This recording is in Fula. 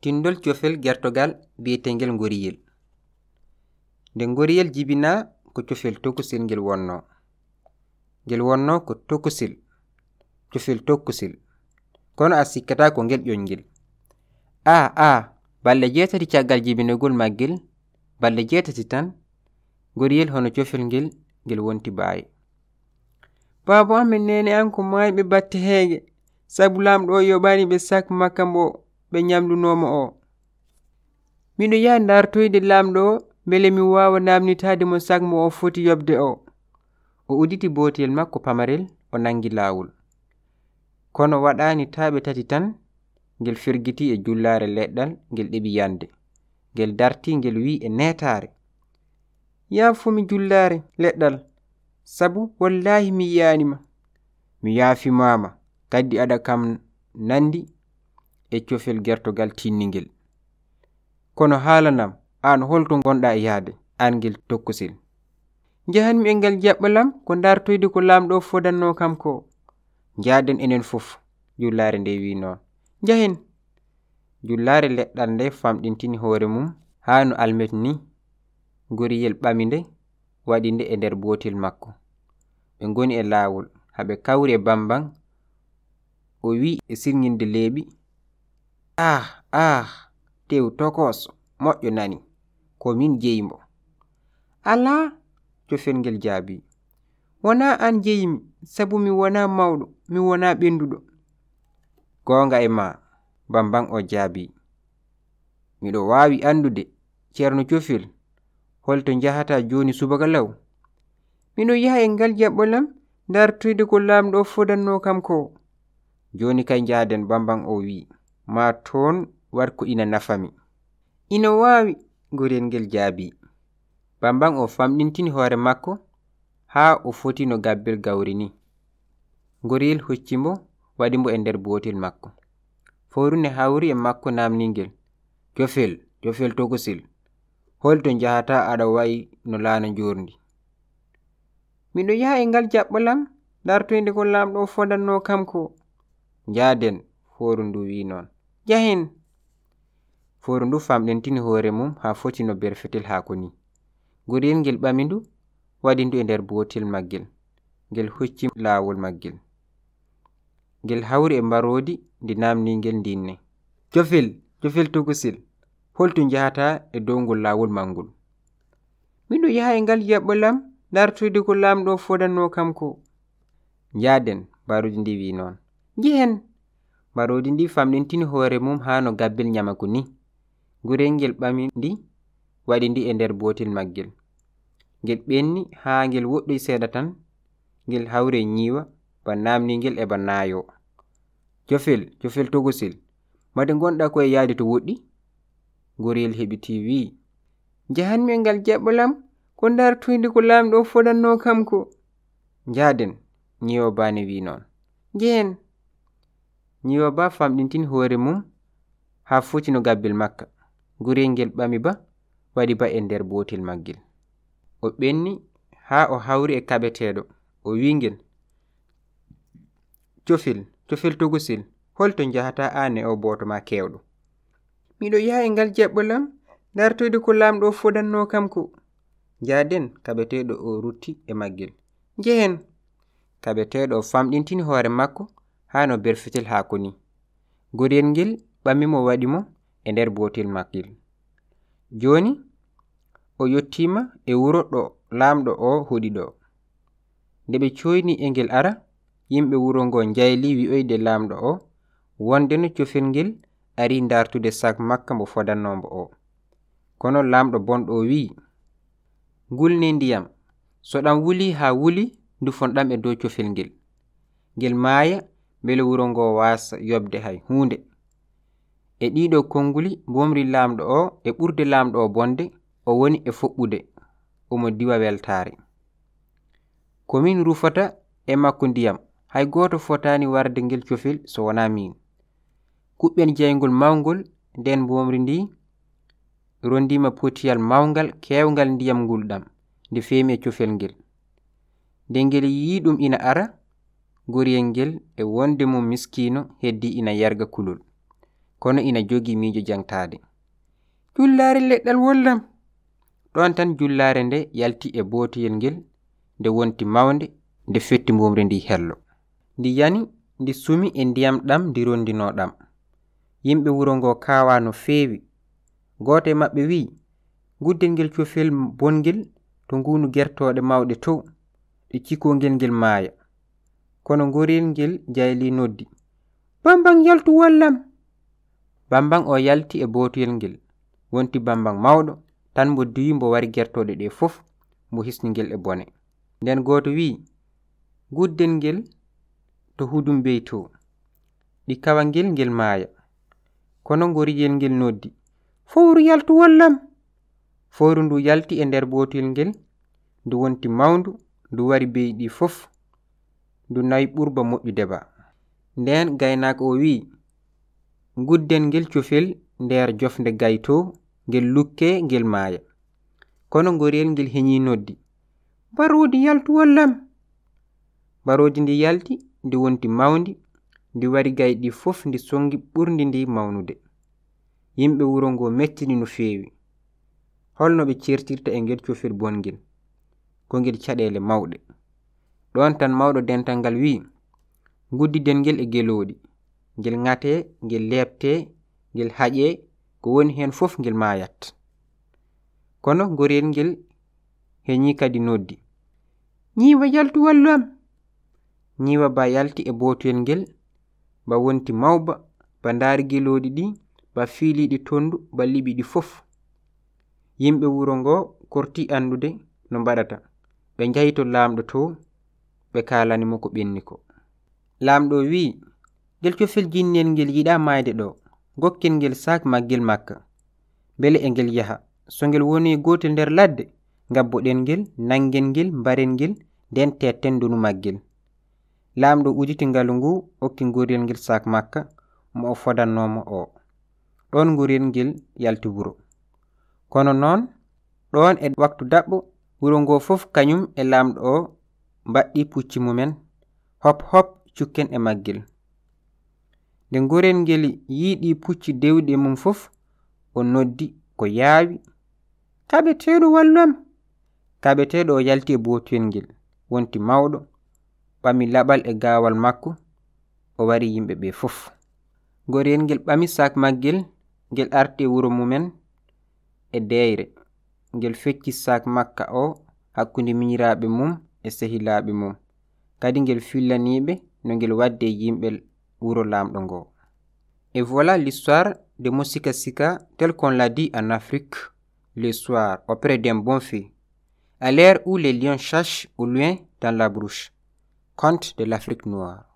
tindol cofel gertogal biyetengel ngoriyel. Nde ngoriyel jibina ko cofel tokusel ngel wonno. Ngel wonno ko tokusel cofel tokkusel. Kono a sikkata ko ngel ƴoyngel a a balɗe jeetati caggal jibinogol maggel balɗe jeetati tan ngoriyel hono cofel ngel ngel wonti baawi baaba amin nene an ko maayiɓe batte heege. Sabu lamɗo o yoɓani ɓe sak makka mbo. ɓe nyamdunomo o. Miɗo yaha dartoyde lamɗo o beele mi wawa namnitade mo sagmo o foti yobde o. O uditi botiyel makko pamarel o nangi lawol kono waɗani taɓe tati tan ngel firgiti e jullare leɗɗal ngel ɗeɓi yande ngel darti ngel wi e netare yafumi jullare leɗɗal sabu wallahi mi yiyanima mi yaafimama kadi aɗa kam nandi e cofel gertogal tinningel. Kono haalanam an holto gonɗa e yahde an ngel tokkosel jahanmi e ngal jaɓɓalam ko dartoyde ko lamɗo fodanno kam ko? Jaaden enen fof jullaare nde wi noon. Jahen jullaare leɗɗal nde famɗintini hoore mum haa no almet ni goriyel ɓami nde waɗi nde e nder botel makko. Ɓe goni e laawol haɓe kawri e bamban o wi e sirñinde leeɓi ah ah tew tokos moƴƴo nani ko min jeyimo ala jofel ngel jaabi wona an jeyimi sabu mi wona mawɗo mi wona ɓenduɗo. Gonga e ma bamban o jaabi miɗo wawi andude ceerno cofel holto jahata joni subaka law miɗo yaha e ngal jaɓɓolam dartoyde ko laamɗo o fodanno kam ko. Joni kay njahden bamban o wi'i. ma toon warko ina nafami ina waawi gurel ngel jaabi. Bamban o famɗintini hoore makko haa o foti no gabbel gawri ni. Goriyel hoccimo waɗi mbo e nder bootel makko. Forune hawri e makko namningel jofel jofel tokosel holto njahata aɗa wayi no laana njorndi miɗo yaha e ngal jaɓɓolam dartoyde ko lamɗo fodanno kam ko? Njaaden foru ndu wi noon. yahen fowru ndu famɗentini hoore mum haa foti no berfetel haako ni. Guriyel ngel ɓami ndu waɗi ndu e nder botel maggel. Ngel hocci laawol maggel. Ngel hawri e mbaroodi ndi naamningel ndinne jofel jofel togusil holto njahata e dow ngol laawol manngol miɗo yaha e ngal yaɓɓolam lartoyde ko laamɗo fodanno kam ko? Njaaden mbaroodi ndi wi noon njehen Marodi ndi famɗintini hoore mum haa no gabbel nyamaku ni. Gurel ngel ɓami ndi waɗi ndi e nder botel maggel. Ngel ɓenni haa ngel woɗɗoy seeɗa tan, ngel hawre nyiwa ba namningel e ba naayo. Jofel, jofel togosel, made gonɗa koye yahde to woɗɗi? Gurel heɓiti wi njahanmi e ngal jaɓɓolam ko ndartuyde ko laamɗo o kam ko. Njahden, nyiwa bane wi noon. Njehen. nyiwa ba famɗintin hoore mum haa futino gabbel makka. Gurel ngel ɓami ba waɗi ba e nder botel maggel. O ɓenni ha o hawri e kaɓeteɗo. O wingel cofel cofel togusel holto jahata ane o boto ma kewɗo. Miɗo yaha e ngal jaɓɓolam dartoyde ko lamɗo o fodanno kam ko. Jaden kaɓeteɗo o rutti e maggel. Jehen kaɓeteɗo o famɗintini hoore makko haa no berfetel haako ni. Goriyel ngel ɓamimo waɗi mo e nder botel makgel joni o yettima e wuro ɗo laamɗo o huɗi ɗo. Nde ɓe coyni e ngel ara yimɓe wuro ngo jayli wi'oyde laamɗo o wonde no cofel ngel ari dartude sak makka mo fodannombo o. Kono laamɗo bonɗo o wi'i ngulne ndiyam so ɗam wuli haa wuli dufonɗam e dow cofel ngel. Ngel maaya mbele wuro ngo wasa yobde hay hunde e ɗiɗo konnguli bomri lamɗo o e ɓurde lamɗo o bonde o woni e foɓɓude omo diwa weltare komin rufata e makko ndiyam hay goto fotani warde ngel cofel so wona min kuɓɓen jeygol mawgol nden bomri ndi rondima potiyal mawgal kewgal ndiyam ngulɗam nde femi e cofel ngel. Nde ngel yi ɗum ina ara guriyel ngel e wonde mum miskino heddi ina yarga kulol. Kono ina jogi miijo jangtaade. Jullaare leɗɗal wollam ɗon tan jullaare nde yalti e bootoyel ngel nde wonti mawnde nde fetti mbumri ndi hello. Ndi yani ndi sumi e ndiyam ɗam ndi rondino ɗam yimɓe wuro ngo kawa no feewi. Gooto e maɓɓe wi'i guddel ngel cofel bongel to ngunu gertoɗe mawɗe tow ɗe cikongel ngel maaya. kono nguril ngel jayli noddi. Bambang yaltu wallam. Bambang o yalti e botoyel ngel. Wonti bambang mawɗo tan mbo duwi mbo wari gertoɗe ɗe fof mbo hisni ngel e bone. Nden goto wi guddel ngel to hudum bey to ɗi kawa ngel ngel maaya. Kono ngoriyel ngel noddi. Fowru yaltu wallam. Fowru ndu yalti e nder botoyel ngel ndu wonti mawndu ndu wari beyi ɗi fof ndu nayi ɓurba moƴƴude ba. Nden gaynako o wi'i gudden ngel cofel nder jofde gayto ngel lukke ngel maaya. Kono ngoriyel ngel heñi noddi. Mbarodi yaltu wallam. Mbarodi ndi yalti ndi wonti mawndi ndi wari gayɗi fof ndi songi ɓurdi ndi mawnude. Yimɓe wuro ngo mettini no feewi. Holno ɓe certirta e ngel cofel bongel ko ngel caɗele mawɗe. ɗon tan mawɗo dental ngal wi'i guddiden e ngel e gelooɗi ngel ŋate ngel lebte ngel haƴe ko woni heen fof ngel maayat kono gorel ngel heñi kadi noddi. Ñiiwa yaltu wallu am. Ñiiwa ba yalti e bootoyel ngel ba wonti mawba ba ndaari gelooɗi ɗi ba fiiliiɗi tondu ba liɓi ɗi fof. Yimɓe wuro ngo korti anndude no mbaɗata. Ɓe njahi to laamɗo to ɓe kalanimo ko ɓenni ko. Laamɗo wi'i ngel cofel jinniyel ngel yiɗa mayde ɗo gokkel ngel sak maggel makka. Bele e ngel yaha so ngel woni gotel nder ladde gabboɗen ngel nangel ngel mbaren ngel nden tetten dunu maggel. Laamɗo uditi ngalu ngu hokki ngurel ngel sak makka mo o fodannomo o. Ɗon ngurel ngel yalti wuro. Kono noon ɗon e waktu daɓɓo wuro ngo fof kañum e lamɗo o mbaɗɗi pucci mumen hop hop cukken e maggel. Nde ngurel ngel yiɗi pucci dewɗi mum fof o noddi ko yaawi. Kaɓeteɗo wallu am kaɓeteɗo o yalti e botoyel ngel wonti mawɗo ɓami laɓal e gaawal makko o wari yimɓe ɓe fof. Ngorel ngel ɓami sak maggel ngel arti e wuro mumen e deyre. Ngel fecci sak makka o hakkunde miñiraaɓe mum e et voilà l'histoire de Mosika Sika tel qu'on l'a dit en Afrique le soir auprès d'un bon fait. À l'ère où les lions cherchent au loin dans la brouche. Conte de l'Afrique noire